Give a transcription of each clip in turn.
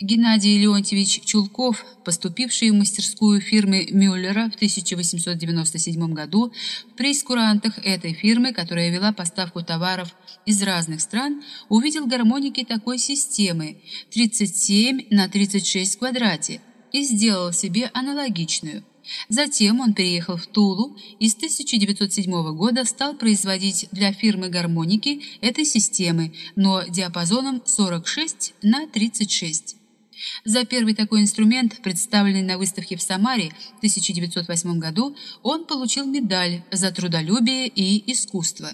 Геннадий Леонтьевич Чулков, поступивший в мастерскую фирмы Мюллера в 1897 году, в прейскурантах этой фирмы, которая вела поставку товаров из разных стран, увидел гармоники такой системы 37 на 36 в квадрате и сделал себе аналогичную. Затем он переехал в Тулу и с 1907 года стал производить для фирмы гармоники этой системы, но диапазоном 46 на 36. За первый такой инструмент, представленный на выставке в Самаре в 1908 году, он получил медаль за трудолюбие и искусство.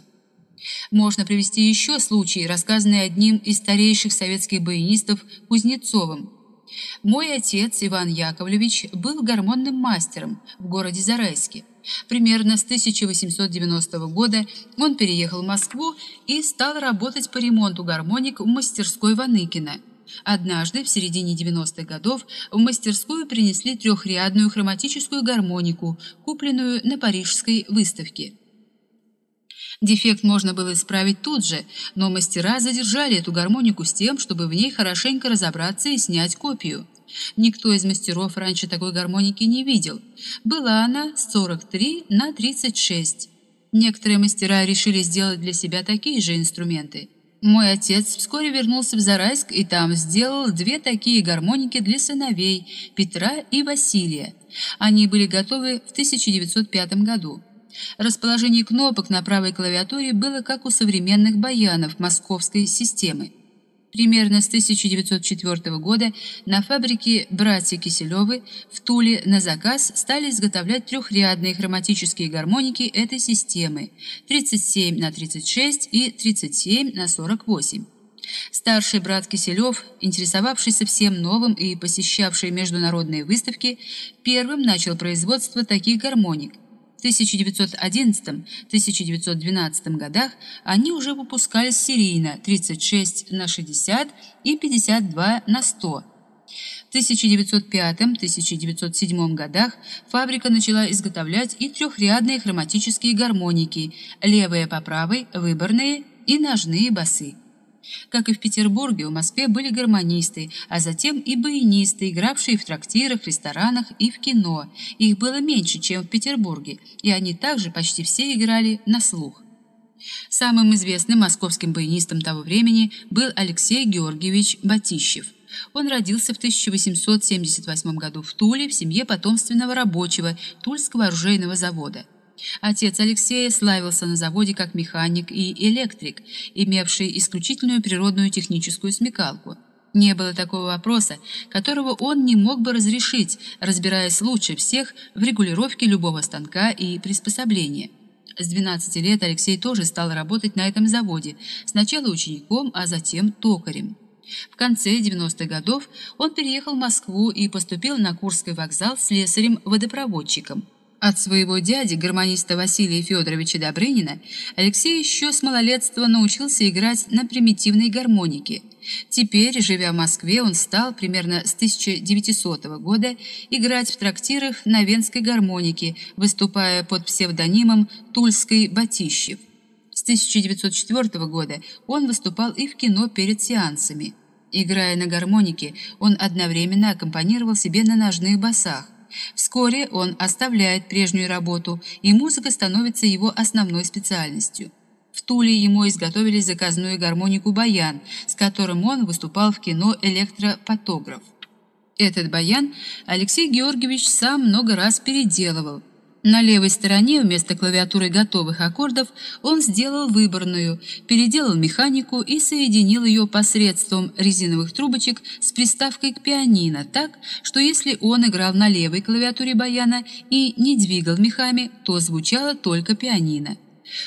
Можно привести еще случай, рассказанный одним из старейших советских баянистов Кузнецовым. Мой отец Иван Яковлевич был гормонным мастером в городе Зарайске. Примерно с 1890 года он переехал в Москву и стал работать по ремонту гармоник в мастерской Ваныкина. Однажды, в середине 90-х годов, в мастерскую принесли трехрядную хроматическую гармонику, купленную на парижской выставке. Дефект можно было исправить тут же, но мастера задержали эту гармонику с тем, чтобы в ней хорошенько разобраться и снять копию. Никто из мастеров раньше такой гармоники не видел. Была она 43 на 36. Некоторые мастера решили сделать для себя такие же инструменты. Мой отец вскоре вернулся в Зарайск и там сделал две такие гармоники для сыновей Петра и Василия. Они были готовы в 1905 году. Расположение кнопок на правой клавиатуре было как у современных баянов московской системы. Примерно с 1904 года на фабрике «Братья Киселевы» в Туле на заказ стали изготовлять трехрядные хроматические гармоники этой системы 37 на 36 и 37 на 48. Старший брат Киселев, интересовавшийся всем новым и посещавший международные выставки, первым начал производство таких гармоник, 1911-1912 годах они уже выпускались серийно 36 на 60 и 52 на 100. В 1905-1907 годах фабрика начала изготовлять и трехрядные хроматические гармоники, левые по правой, выборные и ножные басы. Как и в Петербурге, в Москве были гармонисты, а затем и баянисты, игравшие в трактирах, ресторанах и в кино. Их было меньше, чем в Петербурге, и они также почти все играли на слух. Самым известным московским баянистом того времени был Алексей Георгиевич Батищев. Он родился в 1878 году в Туле в семье потомственного рабочего Тульского оружейного завода. Отец Алексея славился на заводе как механик и электрик, имевший исключительную природную техническую смекалку. Не было такого вопроса, которого он не мог бы разрешить, разбираясь лучше всех в регулировке любого станка и приспособления. С 12 лет Алексей тоже стал работать на этом заводе, сначала учеником, а затем токарем. В конце 90-х годов он переехал в Москву и поступил на Курский вокзал слесарем-водопроводчиком. От своего дяди, гармониста Василия Федоровича Добрынина, Алексей еще с малолетства научился играть на примитивной гармонике. Теперь, живя в Москве, он стал примерно с 1900 года играть в трактирах на венской гармонике, выступая под псевдонимом Тульской Батищев. С 1904 года он выступал и в кино перед сеансами. Играя на гармонике, он одновременно аккомпанировал себе на ножных басах. Вскоре он оставляет прежнюю работу, и музыка становится его основной специальностью. В Туле ему изготовили заказную гармонику «Баян», с которым он выступал в кино «Электропотограф». Этот баян Алексей Георгиевич сам много раз переделывал – на левой стороне вместо клавиатуры готовых аккордов он сделал выборную, переделал механику и соединил ее посредством резиновых трубочек с приставкой к пианино так, что если он играл на левой клавиатуре баяна и не двигал мехами, то звучало только пианино.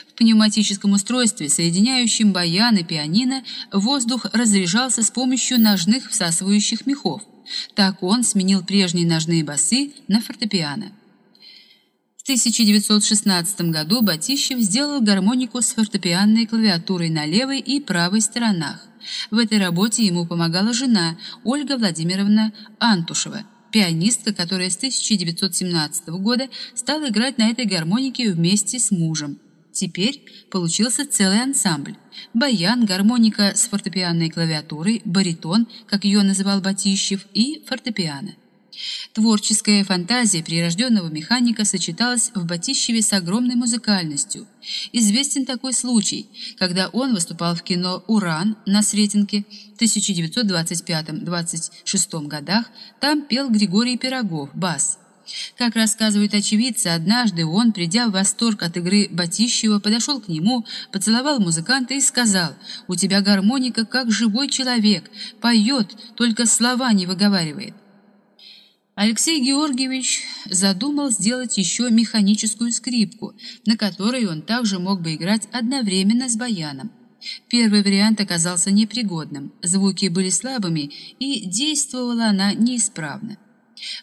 В пневматическом устройстве, соединяющем баян и пианино, воздух разряжался с помощью ножных всасывающих мехов. Так он сменил прежние ножные басы на фортепиано. 1916 году Батищев сделал гармонику с фортепианной клавиатурой на левой и правой сторонах. В этой работе ему помогала жена Ольга Владимировна Антушева, пианистка, которая с 1917 года стала играть на этой гармонике вместе с мужем. Теперь получился целый ансамбль. Баян, гармоника с фортепианной клавиатурой, баритон, как ее называл Батищев, и фортепиано. Творческая фантазия прирожденного механика сочеталась в Батищеве с огромной музыкальностью. Известен такой случай, когда он выступал в кино «Уран» на Сретенке в 1925-26 годах, там пел Григорий Пирогов, бас. Как рассказывают очевидцы, однажды он, придя в восторг от игры Батищева, подошел к нему, поцеловал музыканта и сказал, «У тебя гармоника, как живой человек, поет, только слова не выговаривает». Алексей Георгиевич задумал сделать еще механическую скрипку, на которой он также мог бы играть одновременно с баяном. Первый вариант оказался непригодным, звуки были слабыми, и действовала она неисправно.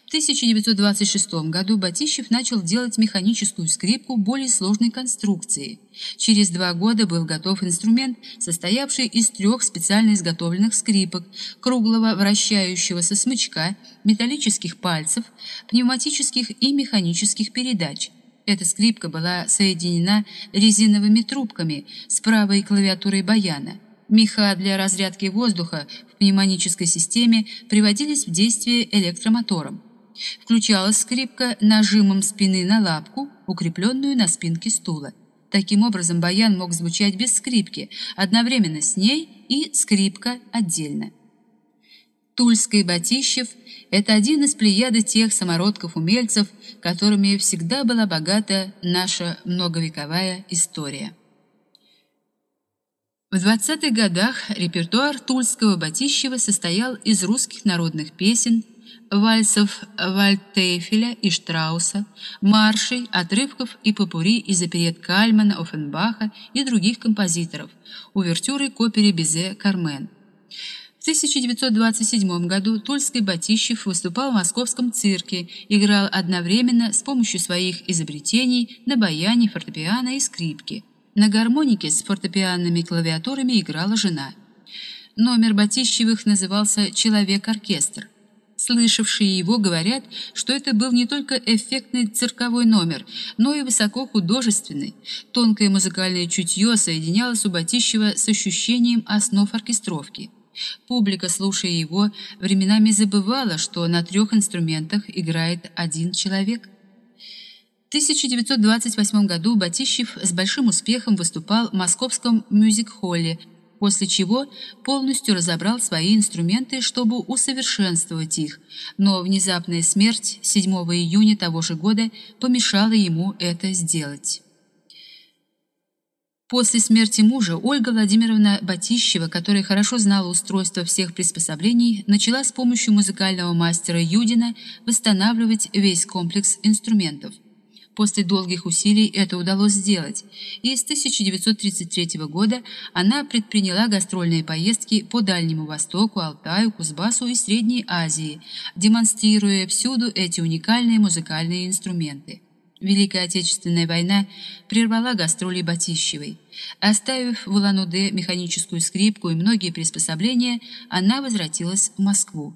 В 1926 году Батищев начал делать механическую скрипку более сложной конструкции. Через два года был готов инструмент, состоявший из трех специально изготовленных скрипок, круглого вращающегося смычка, металлических пальцев, пневматических и механических передач. Эта скрипка была соединена резиновыми трубками с правой клавиатурой баяна. Меха для разрядки воздуха в пневматической системе приводились в действие электромотором. Включалась скрипка нажимом спины на лапку, укрепленную на спинке стула. Таким образом, баян мог звучать без скрипки, одновременно с ней и скрипка отдельно. Тульский Батищев – это один из плеяды тех самородков-умельцев, которыми всегда была богата наша многовековая история. В 20-х годах репертуар Тульского Батищева состоял из русских народных песен, вальсов Вальтефеля и Штрауса, маршей, отрывков и попури из оперет Кальмана, Оффенбаха и других композиторов, увертюры к опере Бизе «Кармен». В 1927 году Тульский Батищев выступал в московском цирке, играл одновременно с помощью своих изобретений на баяне, фортепиано и скрипке – на гармонике с фортепианными клавиатурами играла жена. Номер Батищевых назывался «Человек-оркестр». Слышавшие его говорят, что это был не только эффектный цирковой номер, но и высокохудожественный. Тонкое музыкальное чутье соединялось у Батищева с ощущением основ оркестровки. Публика, слушая его, временами забывала, что на трех инструментах играет один человек – 1928 году Батищев с большим успехом выступал в московском мюзик-холле, после чего полностью разобрал свои инструменты, чтобы усовершенствовать их, но внезапная смерть 7 июня того же года помешала ему это сделать. После смерти мужа Ольга Владимировна Батищева, которая хорошо знала устройство всех приспособлений, начала с помощью музыкального мастера Юдина восстанавливать весь комплекс инструментов – После долгих усилий это удалось сделать, и с 1933 года она предприняла гастрольные поездки по Дальнему Востоку, Алтаю, Кузбассу и Средней Азии, демонстрируя всюду эти уникальные музыкальные инструменты. Великая Отечественная война прервала гастроли Батищевой. Оставив в Улан-Удэ механическую скрипку и многие приспособления, она возвратилась в Москву.